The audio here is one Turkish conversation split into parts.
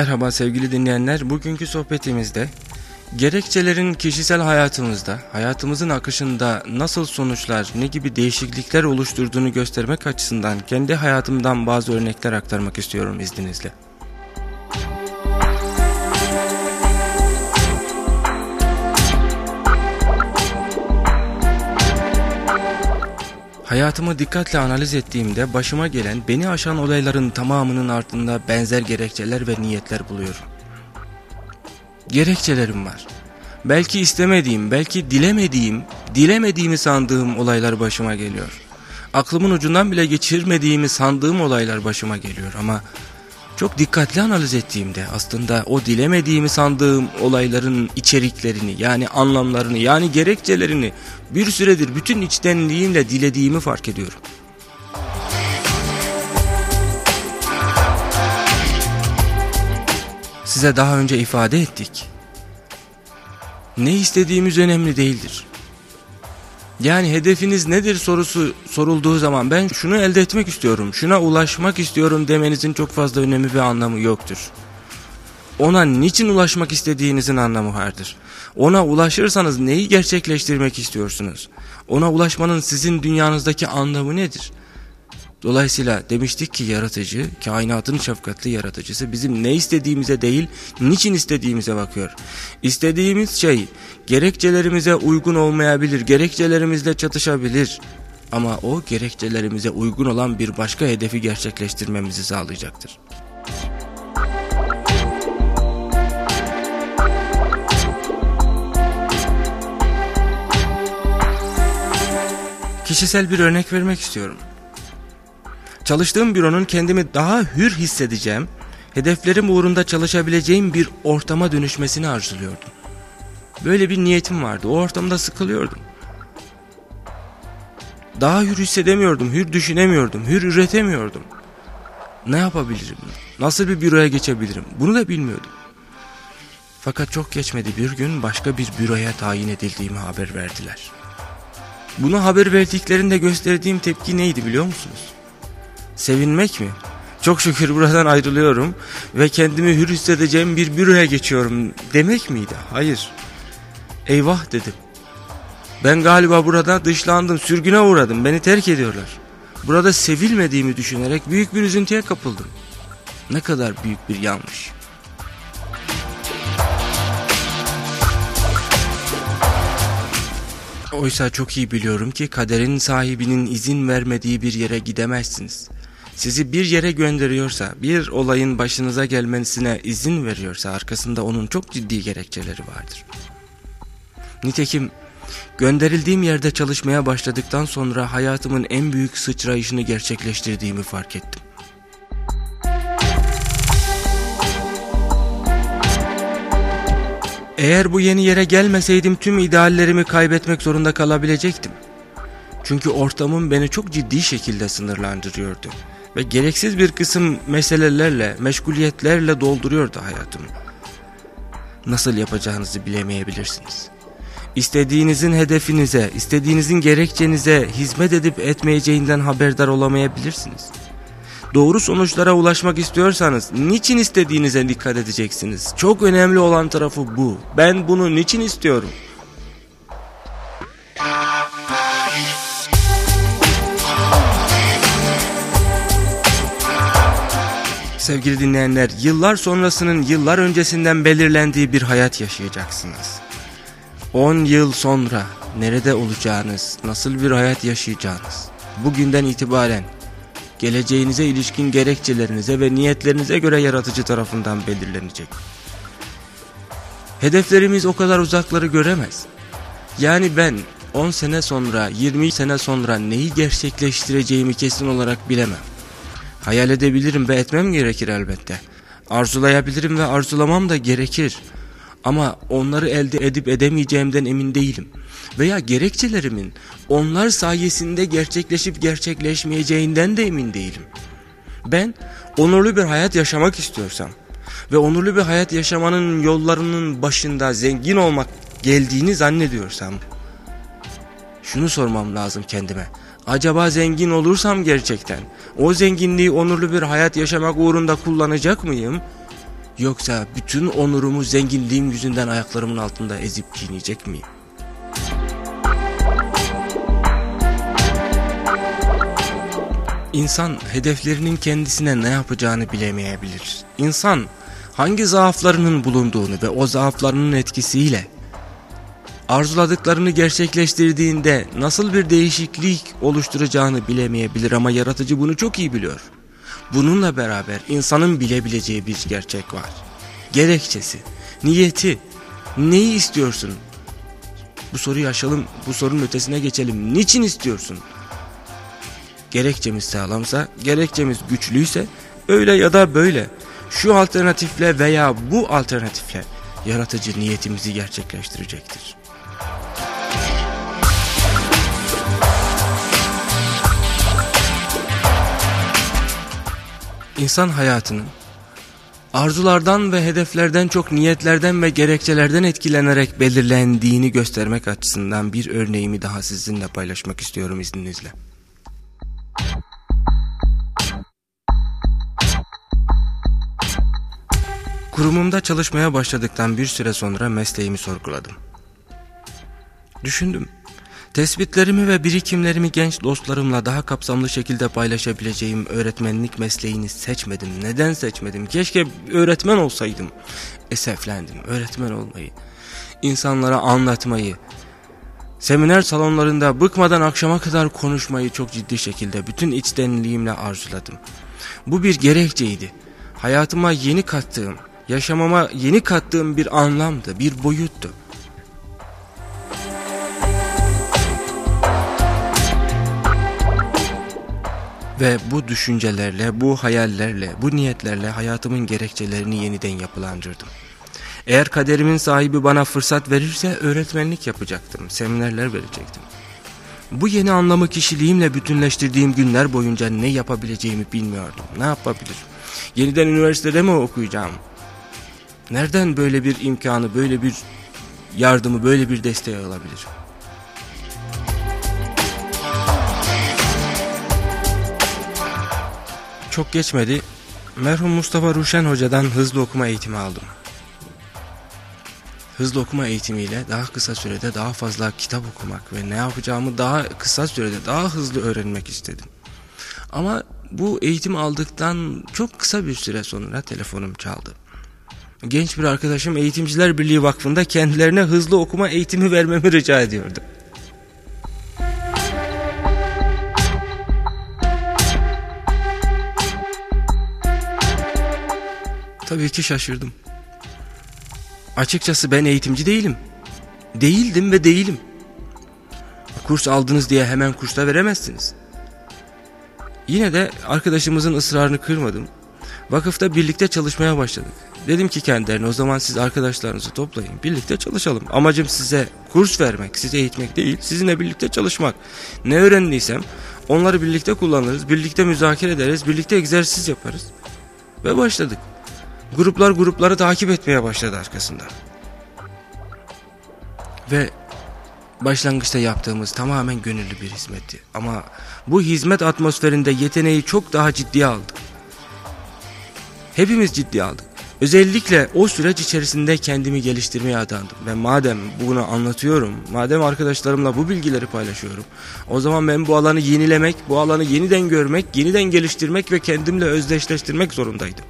Merhaba sevgili dinleyenler. Bugünkü sohbetimizde gerekçelerin kişisel hayatımızda, hayatımızın akışında nasıl sonuçlar, ne gibi değişiklikler oluşturduğunu göstermek açısından kendi hayatımdan bazı örnekler aktarmak istiyorum izninizle. Hayatımı dikkatle analiz ettiğimde başıma gelen beni aşan olayların tamamının ardında benzer gerekçeler ve niyetler buluyorum. Gerekçelerim var. Belki istemediğim, belki dilemediğim, dilemediğimi sandığım olaylar başıma geliyor. Aklımın ucundan bile geçirmediğimi sandığım olaylar başıma geliyor ama çok dikkatli analiz ettiğimde aslında o dilemediğimi sandığım olayların içeriklerini yani anlamlarını yani gerekçelerini bir süredir bütün içtenliğimle dilediğimi fark ediyorum. Size daha önce ifade ettik. Ne istediğimiz önemli değildir. Yani hedefiniz nedir sorusu sorulduğu zaman ben şunu elde etmek istiyorum, şuna ulaşmak istiyorum demenizin çok fazla önemi ve anlamı yoktur. Ona niçin ulaşmak istediğinizin anlamı vardır. Ona ulaşırsanız neyi gerçekleştirmek istiyorsunuz? Ona ulaşmanın sizin dünyanızdaki anlamı nedir? Dolayısıyla demiştik ki yaratıcı, kainatın şefkatli yaratıcısı bizim ne istediğimize değil, niçin istediğimize bakıyor. İstediğimiz şey gerekçelerimize uygun olmayabilir, gerekçelerimizle çatışabilir. Ama o gerekçelerimize uygun olan bir başka hedefi gerçekleştirmemizi sağlayacaktır. Kişisel bir örnek vermek istiyorum. Çalıştığım büronun kendimi daha hür hissedeceğim, hedeflerim uğrunda çalışabileceğim bir ortama dönüşmesini arzuluyordum. Böyle bir niyetim vardı. O ortamda sıkılıyordum. Daha hür hissedemiyordum, hür düşünemiyordum, hür üretemiyordum. Ne yapabilirim? Nasıl bir büroya geçebilirim? Bunu da bilmiyordum. Fakat çok geçmedi bir gün başka bir büroya tayin edildiğimi haber verdiler. Bunu haber verdiklerinde gösterdiğim tepki neydi biliyor musunuz? Sevinmek mi? Çok şükür buradan ayrılıyorum ve kendimi hür hissedeceğim bir büroya geçiyorum demek miydi? Hayır. Eyvah dedim. Ben galiba burada dışlandım, sürgüne uğradım, beni terk ediyorlar. Burada sevilmediğimi düşünerek büyük bir üzüntüye kapıldım. Ne kadar büyük bir yanlış. Oysa çok iyi biliyorum ki kaderin sahibinin izin vermediği bir yere gidemezsiniz. Sizi bir yere gönderiyorsa, bir olayın başınıza gelmesine izin veriyorsa arkasında onun çok ciddi gerekçeleri vardır. Nitekim gönderildiğim yerde çalışmaya başladıktan sonra hayatımın en büyük sıçrayışını gerçekleştirdiğimi fark ettim. Eğer bu yeni yere gelmeseydim tüm ideallerimi kaybetmek zorunda kalabilecektim. Çünkü ortamım beni çok ciddi şekilde sınırlandırıyordu ve gereksiz bir kısım meselelerle, meşguliyetlerle dolduruyordu hayatımı. Nasıl yapacağınızı bilemeyebilirsiniz. İstediğinizin hedefinize, istediğinizin gerekçenize hizmet edip etmeyeceğinden haberdar olamayabilirsiniz. Doğru sonuçlara ulaşmak istiyorsanız niçin istediğinize dikkat edeceksiniz. Çok önemli olan tarafı bu. Ben bunu niçin istiyorum? Sevgili dinleyenler, yıllar sonrasının yıllar öncesinden belirlendiği bir hayat yaşayacaksınız. 10 yıl sonra nerede olacağınız, nasıl bir hayat yaşayacağınız, bugünden itibaren geleceğinize ilişkin gerekçelerinize ve niyetlerinize göre yaratıcı tarafından belirlenecek. Hedeflerimiz o kadar uzakları göremez. Yani ben 10 sene sonra, 20 sene sonra neyi gerçekleştireceğimi kesin olarak bilemem. Hayal edebilirim ve etmem gerekir elbette. Arzulayabilirim ve arzulamam da gerekir. Ama onları elde edip edemeyeceğimden emin değilim. Veya gerekçelerimin onlar sayesinde gerçekleşip gerçekleşmeyeceğinden de emin değilim. Ben onurlu bir hayat yaşamak istiyorsam ve onurlu bir hayat yaşamanın yollarının başında zengin olmak geldiğini zannediyorsam şunu sormam lazım kendime. Acaba zengin olursam gerçekten o zenginliği onurlu bir hayat yaşamak uğrunda kullanacak mıyım? Yoksa bütün onurumu zenginliğim yüzünden ayaklarımın altında ezip çiğneyecek miyim? İnsan hedeflerinin kendisine ne yapacağını bilemeyebilir. İnsan hangi zaaflarının bulunduğunu ve o zaaflarının etkisiyle arzuladıklarını gerçekleştirdiğinde nasıl bir değişiklik oluşturacağını bilemeyebilir ama yaratıcı bunu çok iyi biliyor. Bununla beraber insanın bilebileceği bir gerçek var. Gerekçesi, niyeti, neyi istiyorsun? Bu soruyu aşalım, bu sorunun ötesine geçelim. Niçin istiyorsun? Gerekçemiz sağlamsa, gerekçemiz güçlüyse öyle ya da böyle şu alternatifle veya bu alternatifle yaratıcı niyetimizi gerçekleştirecektir. İnsan hayatının arzulardan ve hedeflerden çok niyetlerden ve gerekçelerden etkilenerek belirlendiğini göstermek açısından bir örneğimi daha sizinle paylaşmak istiyorum izninizle. Kurumumda çalışmaya başladıktan bir süre sonra mesleğimi sorguladım. Düşündüm. Tespitlerimi ve birikimlerimi genç dostlarımla daha kapsamlı şekilde paylaşabileceğim öğretmenlik mesleğini seçmedim. Neden seçmedim? Keşke öğretmen olsaydım. Eseflendim öğretmen olmayı. İnsanlara anlatmayı, seminer salonlarında bıkmadan akşama kadar konuşmayı çok ciddi şekilde bütün içtenliğimle arzuladım. Bu bir gerekçeydi. Hayatıma yeni kattığım, yaşamama yeni kattığım bir anlamdı, bir boyuttu. Ve bu düşüncelerle, bu hayallerle, bu niyetlerle hayatımın gerekçelerini yeniden yapılandırdım. Eğer kaderimin sahibi bana fırsat verirse öğretmenlik yapacaktım, seminerler verecektim. Bu yeni anlamı kişiliğimle bütünleştirdiğim günler boyunca ne yapabileceğimi bilmiyordum. Ne yapabilirim? Yeniden üniversitede mi okuyacağım? Nereden böyle bir imkanı, böyle bir yardımı, böyle bir desteği alabilirim? Çok geçmedi. Merhum Mustafa Ruşen Hoca'dan hızlı okuma eğitimi aldım. Hızlı okuma eğitimiyle daha kısa sürede daha fazla kitap okumak ve ne yapacağımı daha kısa sürede daha hızlı öğrenmek istedim. Ama bu eğitim aldıktan çok kısa bir süre sonra telefonum çaldı. Genç bir arkadaşım Eğitimciler Birliği Vakfı'nda kendilerine hızlı okuma eğitimi vermemi rica ediyordu. Tabii ki şaşırdım. Açıkçası ben eğitimci değilim. Değildim ve değilim. Kurs aldınız diye hemen kursta veremezsiniz. Yine de arkadaşımızın ısrarını kırmadım. Vakıfta birlikte çalışmaya başladık. Dedim ki kendilerine o zaman siz arkadaşlarınızı toplayın. Birlikte çalışalım. Amacım size kurs vermek, sizi eğitmek değil. Sizinle birlikte çalışmak. Ne öğrendiysem onları birlikte kullanırız. Birlikte müzakere ederiz. Birlikte egzersiz yaparız. Ve başladık. Gruplar grupları takip etmeye başladı arkasında. Ve başlangıçta yaptığımız tamamen gönüllü bir hizmetti. Ama bu hizmet atmosferinde yeteneği çok daha ciddiye aldık. Hepimiz ciddiye aldık. Özellikle o süreç içerisinde kendimi geliştirmeye adandım. Ve madem bunu anlatıyorum, madem arkadaşlarımla bu bilgileri paylaşıyorum, o zaman ben bu alanı yenilemek, bu alanı yeniden görmek, yeniden geliştirmek ve kendimle özdeşleştirmek zorundaydım.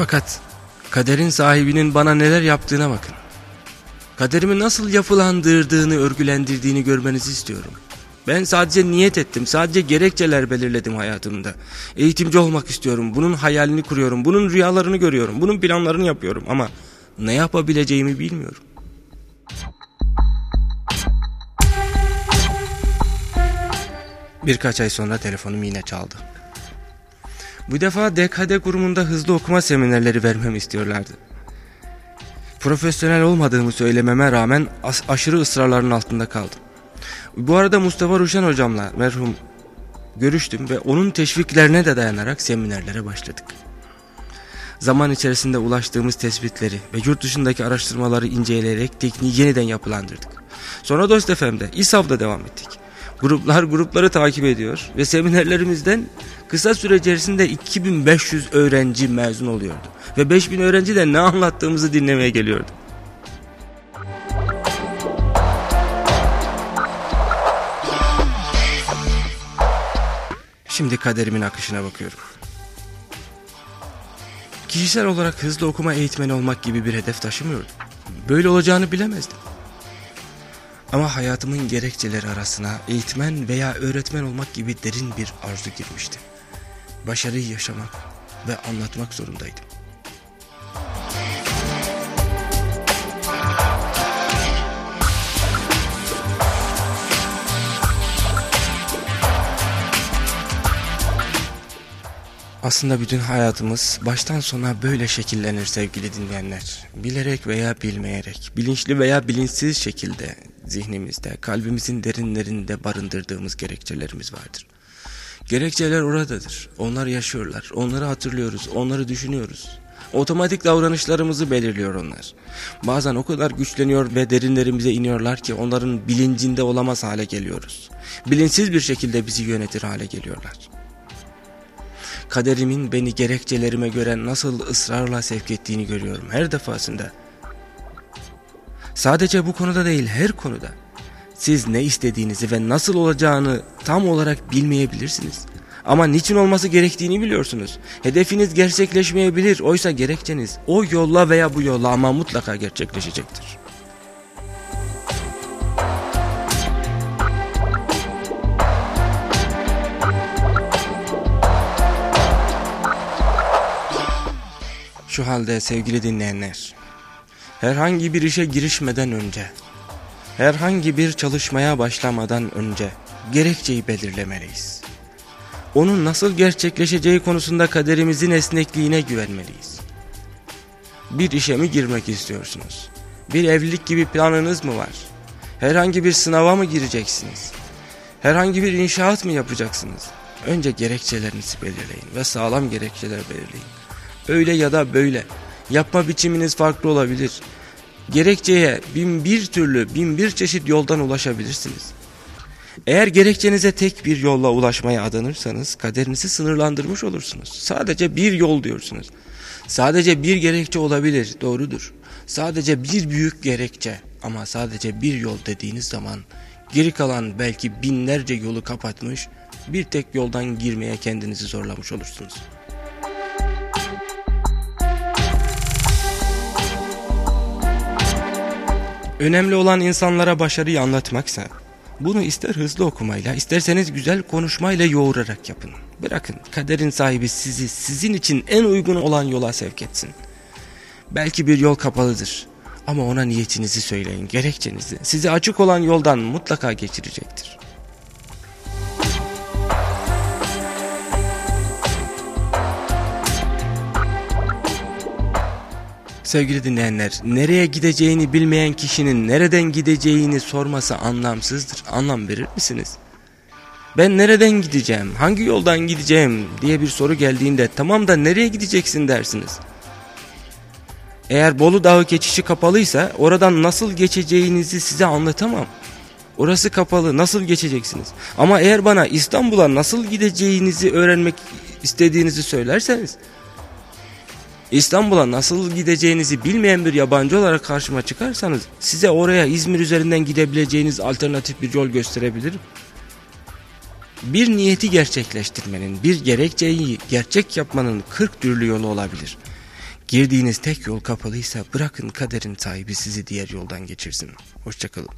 Fakat kaderin sahibinin bana neler yaptığına bakın. Kaderimi nasıl yapılandırdığını, örgülendirdiğini görmenizi istiyorum. Ben sadece niyet ettim, sadece gerekçeler belirledim hayatımda. Eğitimci olmak istiyorum, bunun hayalini kuruyorum, bunun rüyalarını görüyorum, bunun planlarını yapıyorum ama ne yapabileceğimi bilmiyorum. Birkaç ay sonra telefonum yine çaldı. Bu defa DKD kurumunda hızlı okuma seminerleri vermemi istiyorlardı. Profesyonel olmadığımı söylememe rağmen aşırı ısrarların altında kaldım. Bu arada Mustafa Ruşen hocamla merhum görüştüm ve onun teşviklerine de dayanarak seminerlere başladık. Zaman içerisinde ulaştığımız tespitleri ve yurt dışındaki araştırmaları inceleyerek tekniği yeniden yapılandırdık. Sonra Dost FM'de, İSAV'da devam ettik. Gruplar grupları takip ediyor ve seminerlerimizden kısa süre içerisinde 2500 öğrenci mezun oluyordu. Ve 5000 öğrenci de ne anlattığımızı dinlemeye geliyordu. Şimdi kaderimin akışına bakıyorum. Kişisel olarak hızlı okuma eğitmeni olmak gibi bir hedef taşımıyordum. Böyle olacağını bilemezdim. Ama hayatımın gerekçeleri arasına eğitmen veya öğretmen olmak gibi derin bir arzu girmişti. Başarıyı yaşamak ve anlatmak zorundaydım. Aslında bütün hayatımız baştan sona böyle şekillenir sevgili dinleyenler. Bilerek veya bilmeyerek, bilinçli veya bilinçsiz şekilde zihnimizde, kalbimizin derinlerinde barındırdığımız gerekçelerimiz vardır. Gerekçeler oradadır. Onlar yaşıyorlar. Onları hatırlıyoruz. Onları düşünüyoruz. Otomatik davranışlarımızı belirliyor onlar. Bazen o kadar güçleniyor ve derinlerimize iniyorlar ki onların bilincinde olamaz hale geliyoruz. Bilinçsiz bir şekilde bizi yönetir hale geliyorlar kaderimin beni gerekçelerime göre nasıl ısrarla sevk ettiğini görüyorum her defasında. Sadece bu konuda değil her konuda. Siz ne istediğinizi ve nasıl olacağını tam olarak bilmeyebilirsiniz. Ama niçin olması gerektiğini biliyorsunuz. Hedefiniz gerçekleşmeyebilir. Oysa gerekçeniz o yolla veya bu yolla ama mutlaka gerçekleşecektir. Şu halde sevgili dinleyenler, herhangi bir işe girişmeden önce, herhangi bir çalışmaya başlamadan önce gerekçeyi belirlemeliyiz. Onun nasıl gerçekleşeceği konusunda kaderimizin esnekliğine güvenmeliyiz. Bir işe mi girmek istiyorsunuz? Bir evlilik gibi planınız mı var? Herhangi bir sınava mı gireceksiniz? Herhangi bir inşaat mı yapacaksınız? Önce gerekçelerinizi belirleyin ve sağlam gerekçeler belirleyin. Öyle ya da böyle. Yapma biçiminiz farklı olabilir. Gerekçeye bin bir türlü, bin bir çeşit yoldan ulaşabilirsiniz. Eğer gerekçenize tek bir yolla ulaşmaya adanırsanız kaderinizi sınırlandırmış olursunuz. Sadece bir yol diyorsunuz. Sadece bir gerekçe olabilir, doğrudur. Sadece bir büyük gerekçe ama sadece bir yol dediğiniz zaman geri kalan belki binlerce yolu kapatmış, bir tek yoldan girmeye kendinizi zorlamış olursunuz. Önemli olan insanlara başarıyı anlatmaksa bunu ister hızlı okumayla isterseniz güzel konuşmayla yoğurarak yapın. Bırakın kaderin sahibi sizi sizin için en uygun olan yola sevk etsin. Belki bir yol kapalıdır ama ona niyetinizi söyleyin, gerekçenizi. Size açık olan yoldan mutlaka geçirecektir. Sevgili dinleyenler, nereye gideceğini bilmeyen kişinin nereden gideceğini sorması anlamsızdır. Anlam verir misiniz? Ben nereden gideceğim, hangi yoldan gideceğim diye bir soru geldiğinde tamam da nereye gideceksin dersiniz. Eğer Bolu Dağı geçişi kapalıysa oradan nasıl geçeceğinizi size anlatamam. Orası kapalı nasıl geçeceksiniz? Ama eğer bana İstanbul'a nasıl gideceğinizi öğrenmek istediğinizi söylerseniz İstanbul'a nasıl gideceğinizi bilmeyen bir yabancı olarak karşıma çıkarsanız size oraya İzmir üzerinden gidebileceğiniz alternatif bir yol gösterebilirim. Bir niyeti gerçekleştirmenin, bir gerekçeyi gerçek yapmanın 40 türlü yolu olabilir. Girdiğiniz tek yol kapalıysa bırakın kaderin sahibi sizi diğer yoldan geçirsin. Hoşçakalın.